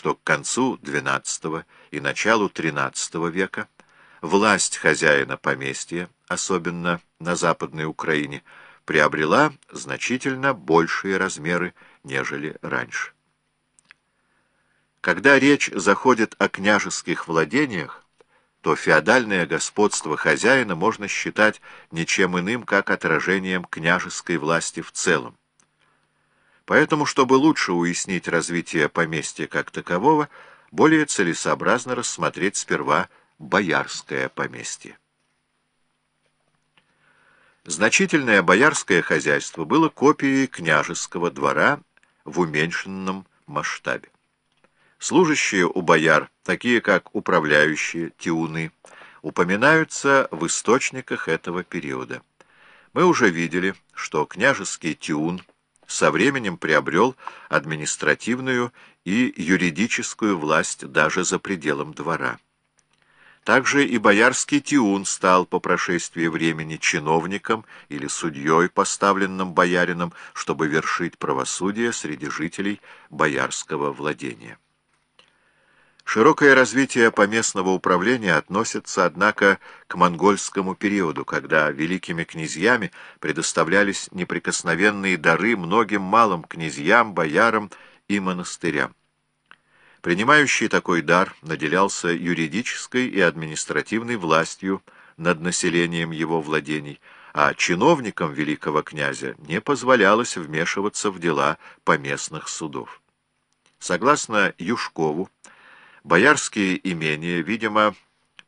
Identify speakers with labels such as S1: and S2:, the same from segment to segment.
S1: что к концу XII и началу XIII века власть хозяина поместья, особенно на Западной Украине, приобрела значительно большие размеры, нежели раньше. Когда речь заходит о княжеских владениях, то феодальное господство хозяина можно считать ничем иным, как отражением княжеской власти в целом. Поэтому, чтобы лучше уяснить развитие поместья как такового, более целесообразно рассмотреть сперва боярское поместье. Значительное боярское хозяйство было копией княжеского двора в уменьшенном масштабе. Служащие у бояр, такие как управляющие, тиуны, упоминаются в источниках этого периода. Мы уже видели, что княжеский тиун со временем приобрел административную и юридическую власть даже за пределом двора. Также и боярский тиун стал по прошествии времени чиновником или судьей, поставленным боярином, чтобы вершить правосудие среди жителей боярского владения. Широкое развитие поместного управления относится, однако, к монгольскому периоду, когда великими князьями предоставлялись неприкосновенные дары многим малым князьям, боярам и монастырям. Принимающий такой дар наделялся юридической и административной властью над населением его владений, а чиновникам великого князя не позволялось вмешиваться в дела поместных судов. Согласно Юшкову, Боярские имения, видимо,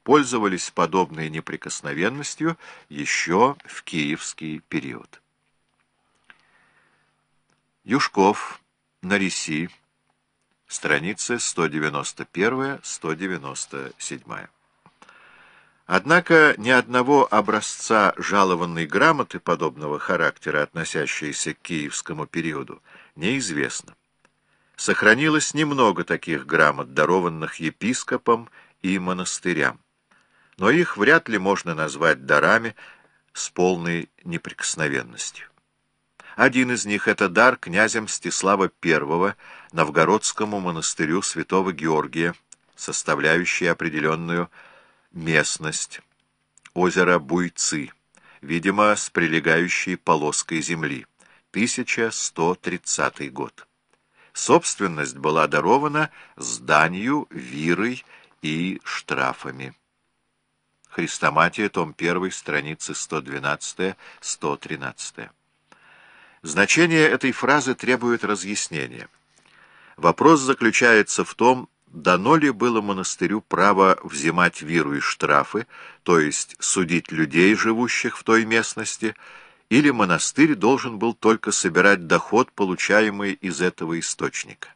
S1: пользовались подобной неприкосновенностью еще в киевский период. Юшков, на Реси, страницы 191-197. Однако ни одного образца жалованной грамоты подобного характера, относящейся к киевскому периоду, неизвестно сохранилось немного таких грамот, дарованных епископам и монастырям. Но их вряд ли можно назвать дарами с полной неприкосновенностью. Один из них — это дар князя Мстислава I новгородскому монастырю святого Георгия, составляющий определенную местность, озеро Буйцы, видимо, с прилегающей полоской земли, 1130 год собственность была дарована зданию, вирой и штрафами. Христоматия, том 1, страницы 112-113. Значение этой фразы требует разъяснения. Вопрос заключается в том, дано ли было монастырю право взимать виру и штрафы, то есть судить людей, живущих в той местности, или монастырь должен был только собирать доход, получаемый из этого источника.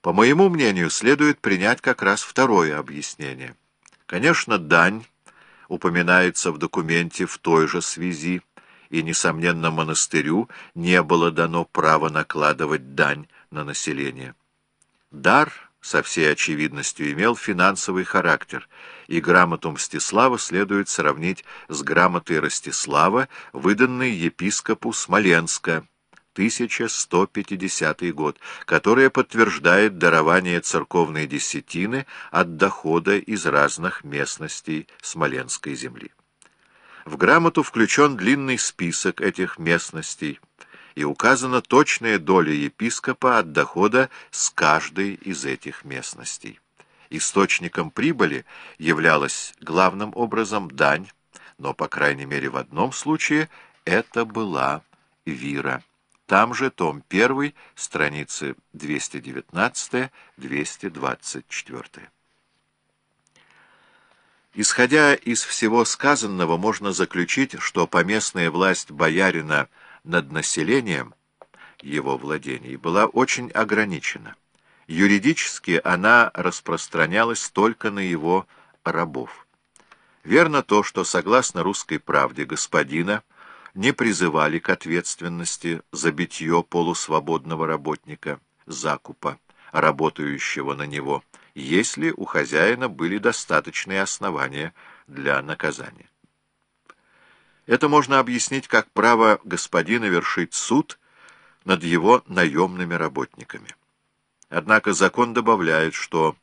S1: По моему мнению, следует принять как раз второе объяснение. Конечно, дань упоминается в документе в той же связи, и, несомненно, монастырю не было дано право накладывать дань на население. Дар со всей очевидностью имел финансовый характер, и грамоту Мстислава следует сравнить с грамотой Ростислава, выданной епископу Смоленска, 1150 год, которая подтверждает дарование церковной десятины от дохода из разных местностей Смоленской земли. В грамоту включен длинный список этих местностей – и указана точная доля епископа от дохода с каждой из этих местностей. Источником прибыли являлась главным образом дань, но, по крайней мере, в одном случае это была вира. Там же том 1, страницы 219-224. Исходя из всего сказанного, можно заключить, что поместная власть боярина – над населением его владений была очень ограничена. Юридически она распространялась только на его рабов. Верно то, что, согласно русской правде, господина не призывали к ответственности за битье полусвободного работника, закупа, работающего на него, если у хозяина были достаточные основания для наказания. Это можно объяснить как право господина вершить суд над его наемными работниками. Однако закон добавляет, что